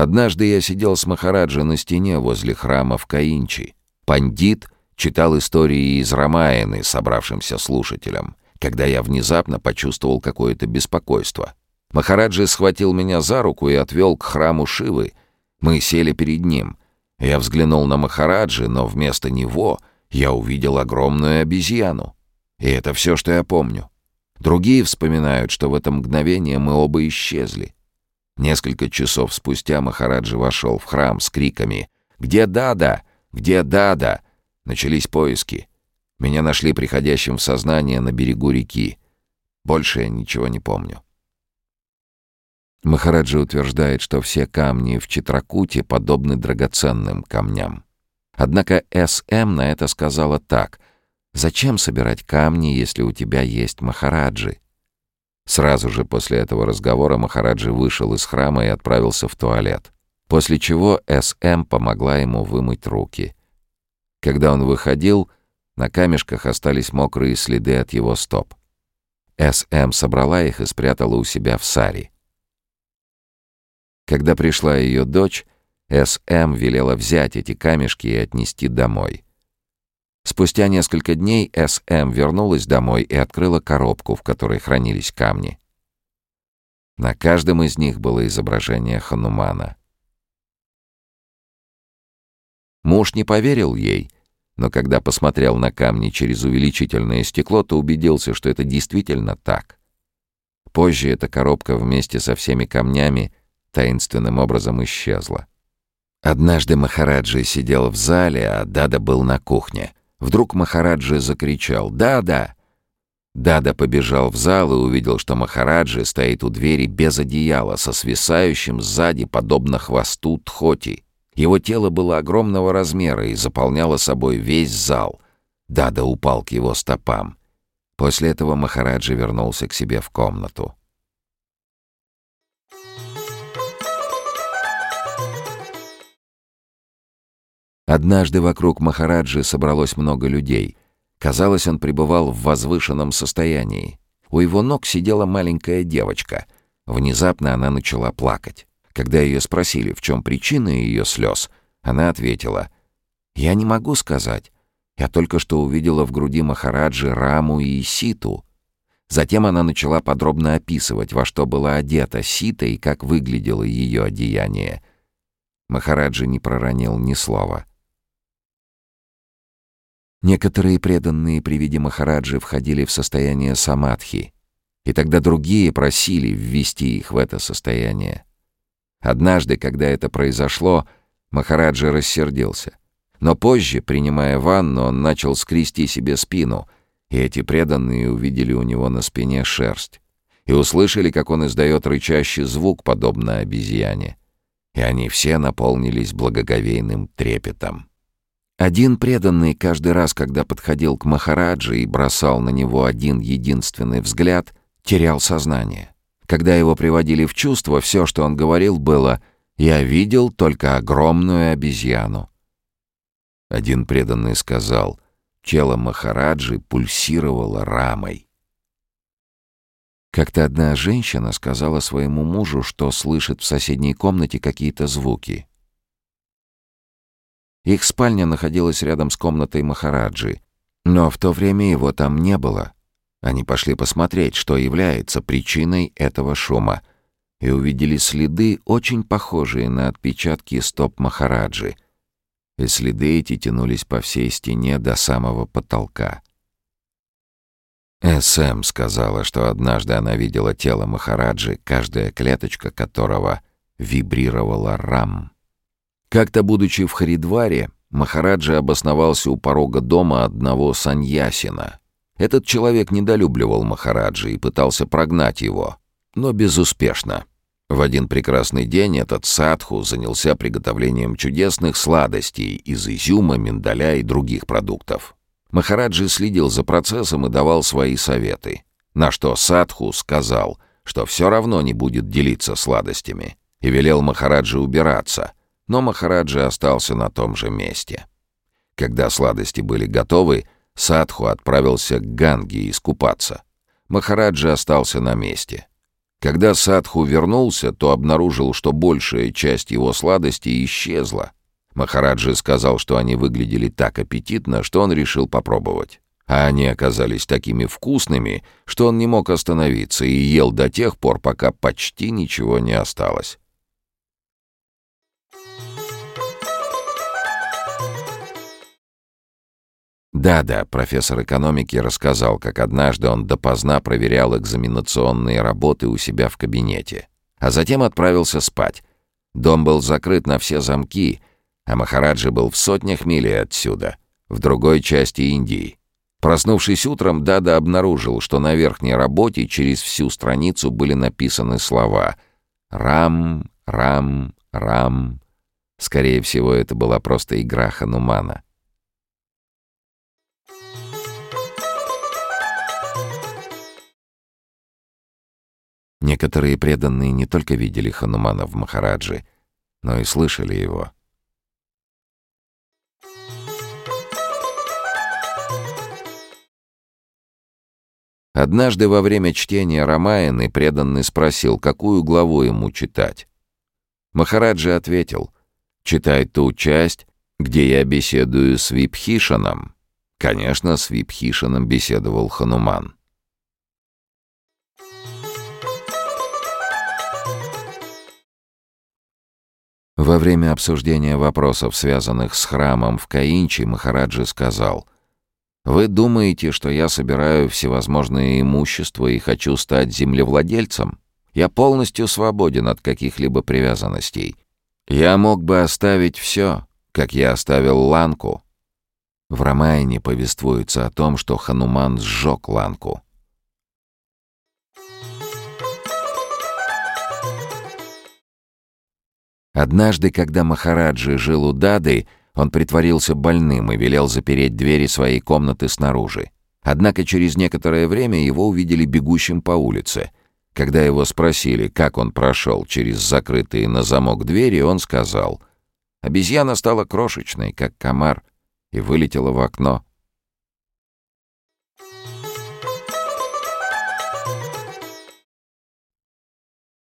Однажды я сидел с Махараджа на стене возле храма в Каинчи. Пандит читал истории из Рамаяны собравшимся слушателям, когда я внезапно почувствовал какое-то беспокойство. Махараджи схватил меня за руку и отвел к храму Шивы. Мы сели перед ним. Я взглянул на Махараджи, но вместо него я увидел огромную обезьяну. И это все, что я помню. Другие вспоминают, что в это мгновение мы оба исчезли. Несколько часов спустя Махараджи вошел в храм с криками «Где Дада? Где Дада?» Начались поиски. Меня нашли приходящим в сознание на берегу реки. Больше я ничего не помню. Махараджи утверждает, что все камни в Читракуте подобны драгоценным камням. Однако С.М. на это сказала так. «Зачем собирать камни, если у тебя есть Махараджи?» Сразу же после этого разговора Махараджи вышел из храма и отправился в туалет, после чего С.М. помогла ему вымыть руки. Когда он выходил, на камешках остались мокрые следы от его стоп. С.М. собрала их и спрятала у себя в саре. Когда пришла ее дочь, С.М. велела взять эти камешки и отнести домой. Спустя несколько дней С.М. вернулась домой и открыла коробку, в которой хранились камни. На каждом из них было изображение Ханумана. Муж не поверил ей, но когда посмотрел на камни через увеличительное стекло, то убедился, что это действительно так. Позже эта коробка вместе со всеми камнями таинственным образом исчезла. Однажды Махараджи сидел в зале, а Дада был на кухне. Вдруг Махараджи закричал «Да-да!». Дада побежал в зал и увидел, что Махараджи стоит у двери без одеяла, со свисающим сзади, подобно хвосту Тхоти. Его тело было огромного размера и заполняло собой весь зал. Дада упал к его стопам. После этого Махараджи вернулся к себе в комнату. Однажды вокруг Махараджи собралось много людей. Казалось, он пребывал в возвышенном состоянии. У его ног сидела маленькая девочка. Внезапно она начала плакать. Когда ее спросили, в чем причина ее слез, она ответила, «Я не могу сказать. Я только что увидела в груди Махараджи Раму и Ситу». Затем она начала подробно описывать, во что была одета Сита и как выглядело ее одеяние. Махараджи не проронил ни слова. Некоторые преданные при виде Махараджи входили в состояние самадхи, и тогда другие просили ввести их в это состояние. Однажды, когда это произошло, Махараджи рассердился. Но позже, принимая ванну, он начал скрести себе спину, и эти преданные увидели у него на спине шерсть и услышали, как он издает рычащий звук, подобно обезьяне. И они все наполнились благоговейным трепетом. Один преданный каждый раз, когда подходил к Махараджи и бросал на него один единственный взгляд, терял сознание. Когда его приводили в чувство, все, что он говорил, было «Я видел только огромную обезьяну». Один преданный сказал «Тело Махараджи пульсировало рамой». Как-то одна женщина сказала своему мужу, что слышит в соседней комнате какие-то звуки. Их спальня находилась рядом с комнатой Махараджи, но в то время его там не было. Они пошли посмотреть, что является причиной этого шума, и увидели следы, очень похожие на отпечатки стоп Махараджи. И следы эти тянулись по всей стене до самого потолка. С.М. сказала, что однажды она видела тело Махараджи, каждая клеточка которого вибрировала рам. Как-то, будучи в Харидваре, Махараджа обосновался у порога дома одного саньясина. Этот человек недолюбливал Махараджи и пытался прогнать его, но безуспешно. В один прекрасный день этот садху занялся приготовлением чудесных сладостей из изюма, миндаля и других продуктов. Махараджи следил за процессом и давал свои советы, на что садху сказал, что все равно не будет делиться сладостями, и велел Махараджи убираться — но Махараджа остался на том же месте. Когда сладости были готовы, Садху отправился к Ганге искупаться. Махараджа остался на месте. Когда Садху вернулся, то обнаружил, что большая часть его сладостей исчезла. Махараджи сказал, что они выглядели так аппетитно, что он решил попробовать. А они оказались такими вкусными, что он не мог остановиться и ел до тех пор, пока почти ничего не осталось. Да-да, профессор экономики рассказал, как однажды он допоздна проверял экзаменационные работы у себя в кабинете, а затем отправился спать. Дом был закрыт на все замки, а Махараджи был в сотнях милей отсюда, в другой части Индии. Проснувшись утром, Дада обнаружил, что на верхней работе через всю страницу были написаны слова «Рам, Рам, Рам». Скорее всего, это была просто игра Ханумана. Некоторые преданные не только видели Ханумана в Махараджи, но и слышали его. Однажды во время чтения Рамаяны преданный спросил, какую главу ему читать. Махараджи ответил, «Читай ту часть, где я беседую с Випхишаном». Конечно, с Випхишаном беседовал Хануман. Во время обсуждения вопросов, связанных с храмом в Каинчи, Махараджи сказал, «Вы думаете, что я собираю всевозможные имущества и хочу стать землевладельцем? Я полностью свободен от каких-либо привязанностей. Я мог бы оставить все, как я оставил Ланку». В Рамайне повествуется о том, что Хануман сжег Ланку. Однажды, когда Махараджи жил у Дады, он притворился больным и велел запереть двери своей комнаты снаружи. Однако через некоторое время его увидели бегущим по улице. Когда его спросили, как он прошел через закрытые на замок двери, он сказал, «Обезьяна стала крошечной, как комар, и вылетела в окно».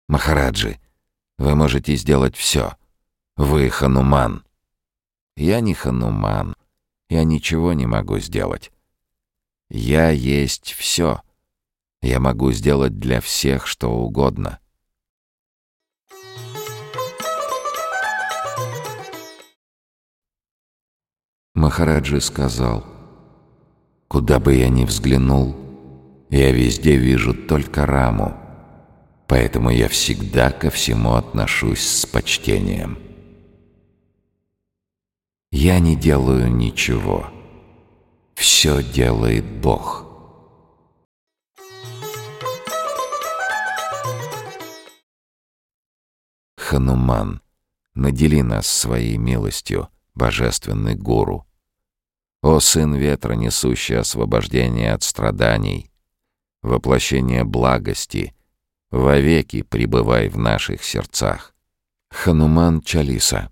Махараджи, вы можете сделать все. Вы Хануман. Я не Хануман. Я ничего не могу сделать. Я есть все. Я могу сделать для всех что угодно. Махараджи сказал, «Куда бы я ни взглянул, я везде вижу только Раму поэтому я всегда ко всему отношусь с почтением. Я не делаю ничего. Все делает Бог. Хануман, надели нас своей милостью, божественный гуру. О сын ветра, несущий освобождение от страданий, воплощение благости — вовеки пребывай в наших сердцах. Хануман Чалиса